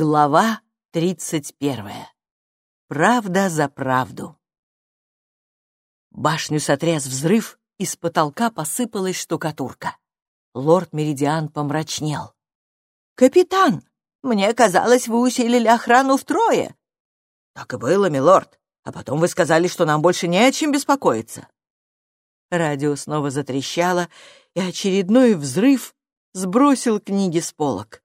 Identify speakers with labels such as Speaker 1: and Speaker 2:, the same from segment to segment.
Speaker 1: Глава тридцать первая. Правда за правду. Башню сотряс взрыв, из потолка посыпалась штукатурка. Лорд Меридиан помрачнел. «Капитан, мне казалось, вы усилили охрану втрое». «Так и было, милорд. А потом вы сказали, что нам больше не о чем беспокоиться». Радио снова затрещало, и очередной взрыв сбросил книги с полок.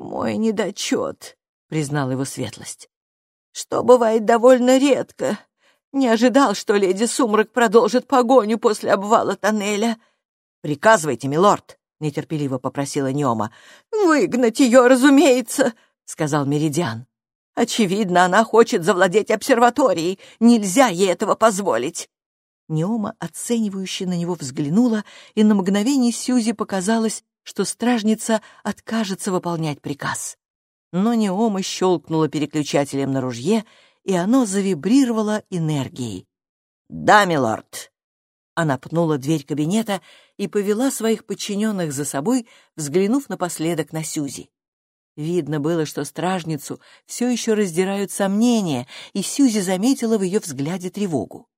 Speaker 1: «Мой недочет», — признал его светлость. «Что бывает довольно редко. Не ожидал, что леди Сумрак продолжит погоню после обвала тоннеля». «Приказывайте, милорд», — нетерпеливо попросила Неома. «Выгнать ее, разумеется», — сказал Меридиан. «Очевидно, она хочет завладеть обсерваторией. Нельзя ей этого позволить». Неома оценивающе на него взглянула, и на мгновение Сьюзи показалось, что стражница откажется выполнять приказ. Но Неома щелкнула переключателем на ружье, и оно завибрировало энергией. «Да, милорд!» Она пнула дверь кабинета и повела своих подчиненных за собой, взглянув напоследок на Сюзи. Видно было, что стражницу все еще раздирают сомнения, и Сюзи заметила в ее взгляде тревогу.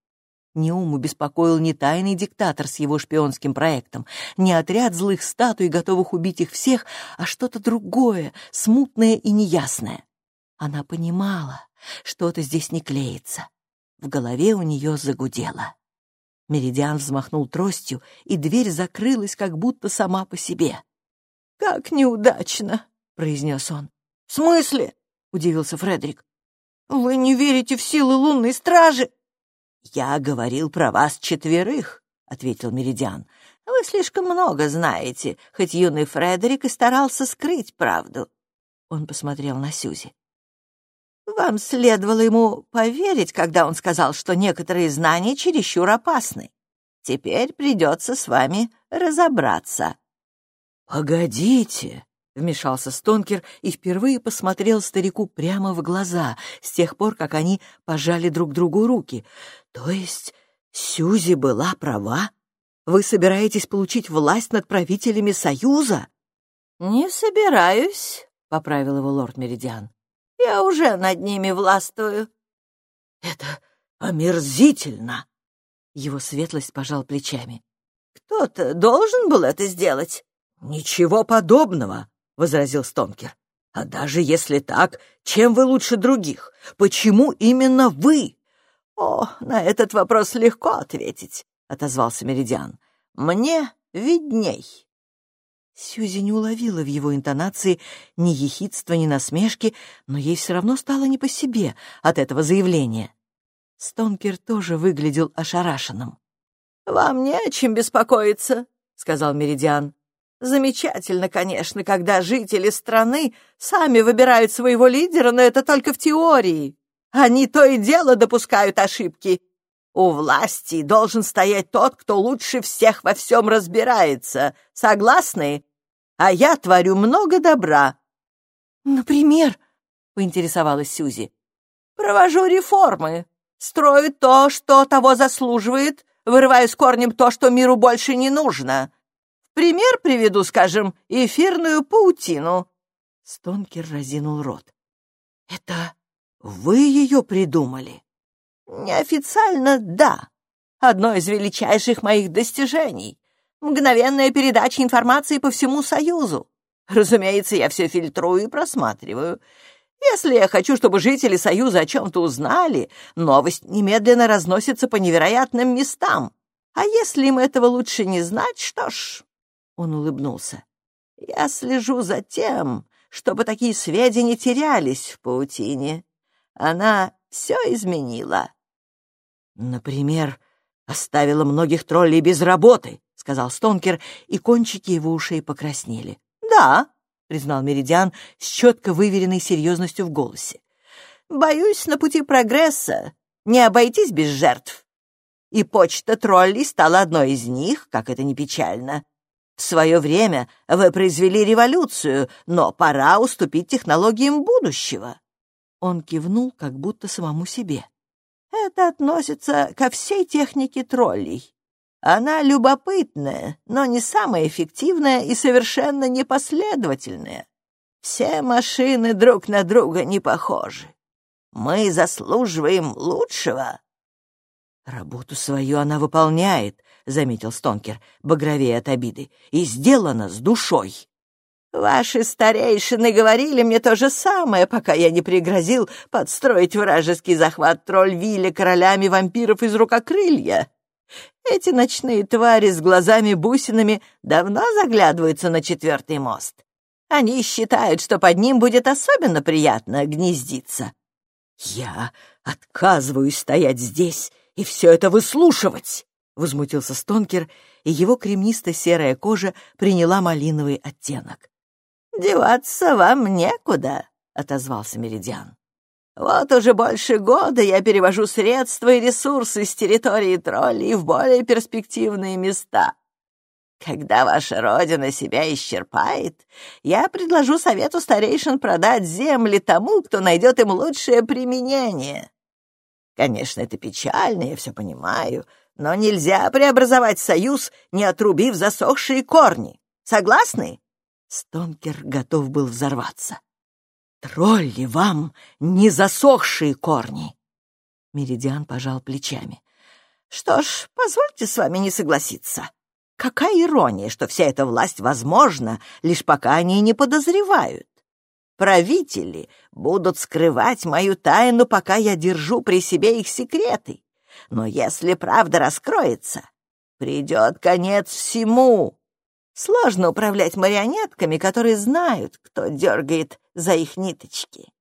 Speaker 1: Неуму беспокоил не тайный диктатор с его шпионским проектом, не отряд злых статуй, готовых убить их всех, а что-то другое, смутное и неясное. Она понимала, что-то здесь не клеится. В голове у нее загудело. Меридиан взмахнул тростью, и дверь закрылась, как будто сама по себе. «Как неудачно!» — произнес он. «В смысле?» — удивился Фредерик. «Вы не верите в силы лунной стражи?» «Я говорил про вас четверых», — ответил Меридиан. «Вы слишком много знаете, хоть юный Фредерик и старался скрыть правду». Он посмотрел на Сюзи. «Вам следовало ему поверить, когда он сказал, что некоторые знания чересчур опасны. Теперь придется с вами разобраться». «Погодите», — вмешался Стонкер и впервые посмотрел старику прямо в глаза с тех пор, как они пожали друг другу руки. «То есть Сюзи была права? Вы собираетесь получить власть над правителями Союза?» «Не собираюсь», — поправил его лорд Меридиан. «Я уже над ними властвую». «Это омерзительно!» Его светлость пожал плечами. «Кто-то должен был это сделать?» «Ничего подобного!» — возразил Стонкер. «А даже если так, чем вы лучше других? Почему именно вы?» «О, на этот вопрос легко ответить», — отозвался Меридиан. «Мне видней». Сьюзи не уловила в его интонации ни ехидства, ни насмешки, но ей все равно стало не по себе от этого заявления. Стонкер тоже выглядел ошарашенным. «Вам не о чем беспокоиться», — сказал Меридиан. Замечательно, конечно, когда жители страны сами выбирают своего лидера, но это только в теории. Они то и дело допускают ошибки. У власти должен стоять тот, кто лучше всех во всем разбирается. Согласны? А я творю много добра. Например, поинтересовалась Сюзи. Провожу реформы. Строю то, что того заслуживает, вырываю с корнем то, что миру больше не нужно. Пример приведу, скажем, эфирную паутину». Стонкер разинул рот. «Это вы ее придумали?» «Неофициально, да. Одно из величайших моих достижений. Мгновенная передача информации по всему Союзу. Разумеется, я все фильтрую и просматриваю. Если я хочу, чтобы жители Союза о чем-то узнали, новость немедленно разносится по невероятным местам. А если им этого лучше не знать, что ж, он улыбнулся. «Я слежу за тем, чтобы такие сведения терялись в паутине. Она все изменила». «Например, оставила многих троллей без работы», — сказал Стонкер, и кончики его ушей покраснели. «Да», — признал Меридиан с четко выверенной серьезностью в голосе. «Боюсь, на пути прогресса не обойтись без жертв. И почта троллей стала одной из них, как это не печально. В свое время вы произвели революцию, но пора уступить технологиям будущего». Он кивнул, как будто самому себе. «Это относится ко всей технике троллей. Она любопытная, но не самая эффективная и совершенно непоследовательная.
Speaker 2: Все машины друг на друга не похожи. Мы заслуживаем лучшего».
Speaker 1: «Работу свою она выполняет», — заметил Стонкер, багровее от обиды, — «и сделано с душой».
Speaker 2: «Ваши старейшины говорили мне то же самое, пока я не пригрозил подстроить вражеский захват тролль-вилля королями вампиров из рукокрылья. Эти ночные твари с глазами-бусинами давно заглядываются на четвертый мост. Они считают, что под ним будет особенно приятно гнездиться.
Speaker 1: Я отказываюсь стоять здесь и все это выслушивать!» — возмутился Стонкер, и его кремнисто-серая кожа приняла малиновый оттенок.
Speaker 2: «Деваться вам некуда», — отозвался Меридиан. «Вот уже больше года я перевожу средства и ресурсы с территории троллей в более перспективные места. Когда ваша родина себя исчерпает, я предложу совету старейшин продать земли тому, кто найдет им лучшее применение. Конечно, это печально, я все понимаю, но нельзя преобразовать союз, не отрубив засохшие корни. Согласны?»
Speaker 1: Стонкер готов был взорваться. «Тролли вам не засохшие корни!» Меридиан пожал плечами.
Speaker 2: «Что ж, позвольте с вами не согласиться. Какая ирония, что вся эта власть возможна, лишь пока они не подозревают. Правители будут скрывать мою тайну, пока я держу при себе их секреты. Но если правда раскроется, придет конец всему. Сложно управлять марионетками, которые знают, кто дергает за их ниточки.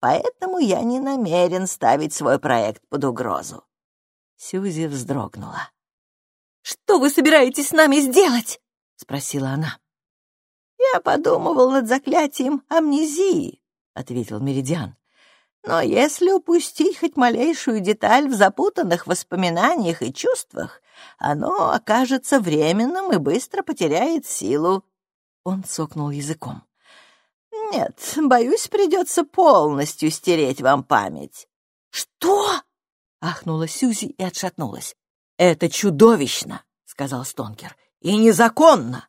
Speaker 2: Поэтому я не намерен ставить свой проект под угрозу.
Speaker 1: Сьюзи вздрогнула.
Speaker 3: «Что вы собираетесь с нами сделать?» — спросила она.
Speaker 2: «Я подумывал над заклятием амнезии», — ответил Меридиан. «Но если упустить хоть малейшую деталь в запутанных воспоминаниях и чувствах, оно окажется временным и быстро потеряет силу». Он цокнул языком. «Нет, боюсь, придется полностью стереть вам память».
Speaker 3: «Что?»
Speaker 1: — ахнула Сюзи и отшатнулась. «Это чудовищно!» — сказал Стонкер. «И незаконно!»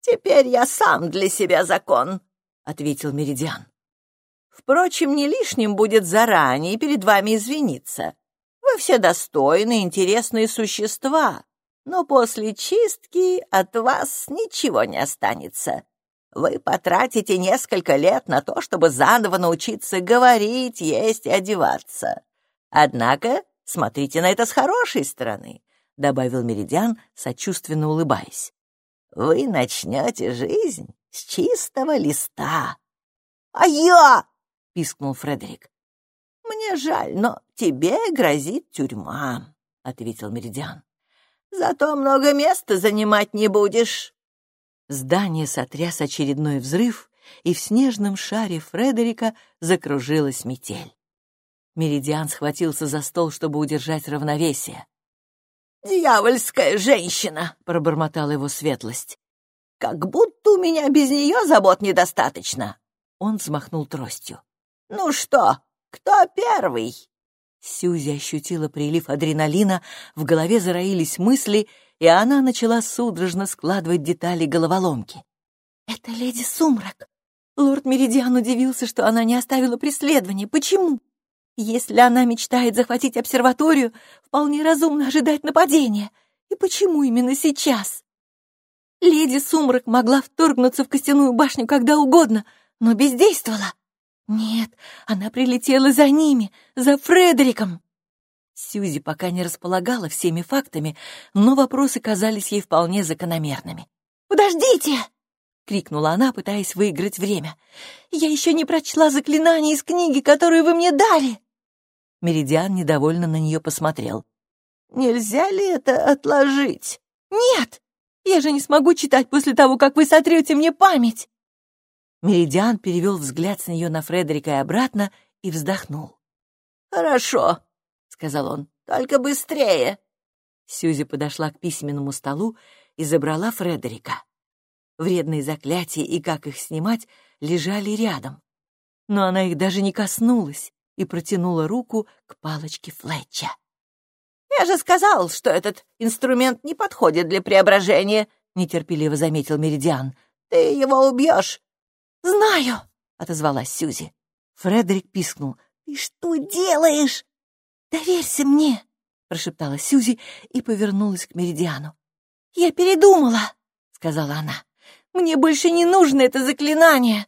Speaker 2: «Теперь я сам для себя закон», — ответил Меридиан. «Впрочем, не лишним будет заранее перед вами извиниться. Вы все достойные, интересные существа, но после чистки от вас ничего не останется. Вы потратите несколько лет на то, чтобы заново научиться говорить, есть и одеваться. Однако Смотрите на это с хорошей стороны», — добавил Меридиан, сочувственно улыбаясь. «Вы начнете жизнь с чистого листа».
Speaker 3: «А я?»
Speaker 2: — пискнул Фредерик. «Мне жаль, но тебе грозит тюрьма», — ответил Меридиан. «Зато много места занимать не будешь».
Speaker 1: Здание сотряс очередной взрыв, и в снежном шаре Фредерика закружилась метель. Меридиан схватился за стол, чтобы удержать равновесие.
Speaker 2: «Дьявольская женщина!» — пробормотала его светлость. «Как будто у меня без нее забот недостаточно!» Он взмахнул тростью. «Ну что, кто первый?»
Speaker 1: Сьюзи ощутила прилив адреналина, в голове зароились мысли, и она начала судорожно складывать детали головоломки.
Speaker 3: «Это леди Сумрак. Лорд Меридиан удивился, что она не оставила преследования. Почему? Если она мечтает захватить обсерваторию, вполне разумно ожидать нападения. И почему именно сейчас? Леди Сумрак могла вторгнуться в костяную башню когда угодно, но бездействовала. Нет, она прилетела за ними, за Фредериком.
Speaker 1: Сьюзи пока не располагала всеми фактами, но вопросы казались ей вполне закономерными.
Speaker 3: «Подождите!» — крикнула она, пытаясь выиграть время. «Я еще не прочла заклинание из книги, которую вы мне дали!»
Speaker 1: Меридиан недовольно на нее посмотрел.
Speaker 2: «Нельзя ли это отложить?»
Speaker 3: «Нет! Я же не смогу читать после того, как вы сотрете мне память!»
Speaker 1: Меридиан перевел взгляд с нее на Фредерика и обратно и вздохнул.
Speaker 2: «Хорошо», — сказал он, — «только быстрее».
Speaker 1: Сьюзи подошла к письменному столу и забрала Фредерика. Вредные заклятия и как их снимать лежали рядом. Но она их даже не коснулась и протянула руку к палочке Флетча.
Speaker 2: «Я же сказал, что этот инструмент не подходит для преображения», — нетерпеливо заметил Меридиан. «Ты его убьешь».
Speaker 3: «Знаю», отозвалась Сьюзи.
Speaker 1: Фредерик пискнул.
Speaker 3: «Ты что делаешь?» «Доверься мне!» — прошептала Сьюзи и повернулась к Меридиану. «Я передумала!» — сказала она. «Мне больше не нужно это заклинание!»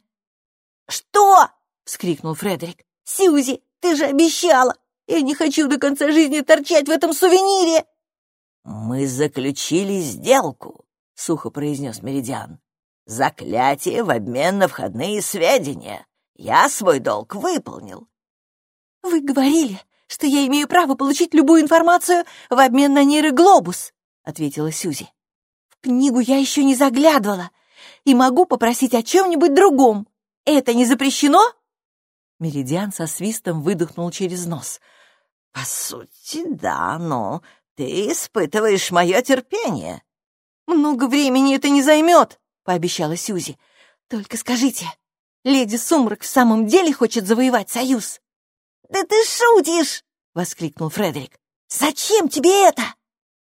Speaker 3: «Что?» — вскрикнул Фредерик. «Сьюзи, ты же обещала! Я не хочу до конца жизни торчать в этом сувенире!»
Speaker 2: «Мы заключили сделку», — сухо произнес Меридиан. «Заклятие в обмен на входные сведения. Я свой долг выполнил».
Speaker 3: «Вы говорили, что я имею право получить любую информацию в обмен на нейроглобус», — ответила Сюзи. «В книгу я еще не заглядывала и могу попросить о чем-нибудь другом. Это не запрещено?»
Speaker 1: Меридиан со свистом выдохнул через нос.
Speaker 2: «По сути, да, но ты испытываешь мое терпение».
Speaker 3: «Много времени это не займет», — пообещала Сюзи. «Только скажите, леди Сумрак в самом деле хочет завоевать союз?»
Speaker 2: «Да ты шутишь!» — воскликнул Фредерик. «Зачем тебе это?»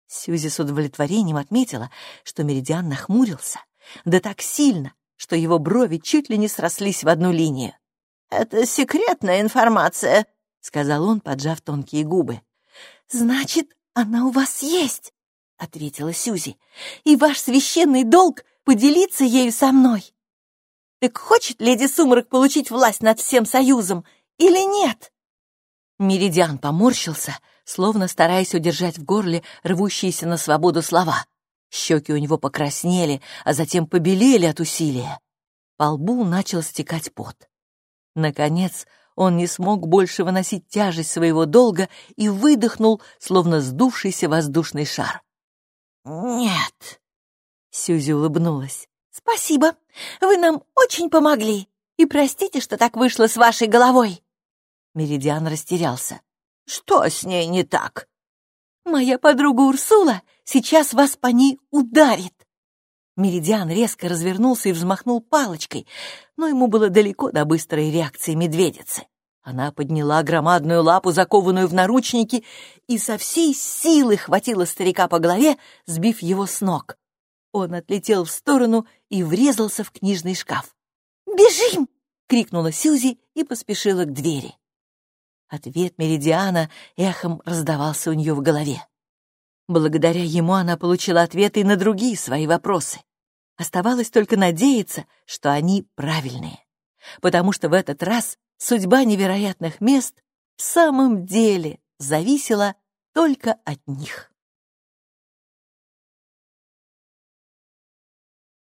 Speaker 1: Сьюзи с удовлетворением отметила, что Меридиан нахмурился, да так сильно, что его брови чуть ли не срослись в одну линию.
Speaker 2: «Это секретная информация», — сказал он, поджав тонкие губы.
Speaker 3: «Значит, она у вас есть», — ответила Сьюзи. «И ваш священный долг — поделиться ею со мной. Так хочет леди Сумрак получить власть над всем Союзом или нет?»
Speaker 1: Меридиан поморщился, словно стараясь удержать в горле рвущиеся на свободу слова. Щеки у него покраснели, а затем побелели от усилия. По лбу начал стекать пот. Наконец, он не смог больше выносить тяжесть своего долга и выдохнул, словно сдувшийся воздушный шар.
Speaker 2: «Нет», —
Speaker 1: Сюзи улыбнулась.
Speaker 3: «Спасибо, вы нам очень помогли, и простите, что так вышло с вашей головой».
Speaker 1: Меридиан растерялся.
Speaker 2: «Что с ней не так?»
Speaker 3: «Моя подруга Урсула сейчас вас по ней ударит».
Speaker 1: Меридиан резко развернулся и взмахнул палочкой, но ему было далеко до быстрой реакции медведицы. Она подняла громадную лапу, закованную в наручники, и со всей силы хватила старика по голове, сбив его с ног. Он отлетел в сторону и врезался в книжный шкаф.
Speaker 3: «Бежим!»
Speaker 1: — крикнула Сьюзи и поспешила к двери. Ответ Меридиана эхом раздавался у нее в голове. Благодаря ему она получила ответы и на другие свои вопросы. Оставалось только надеяться, что они правильные, потому что в этот раз судьба невероятных мест в самом деле зависела только от них.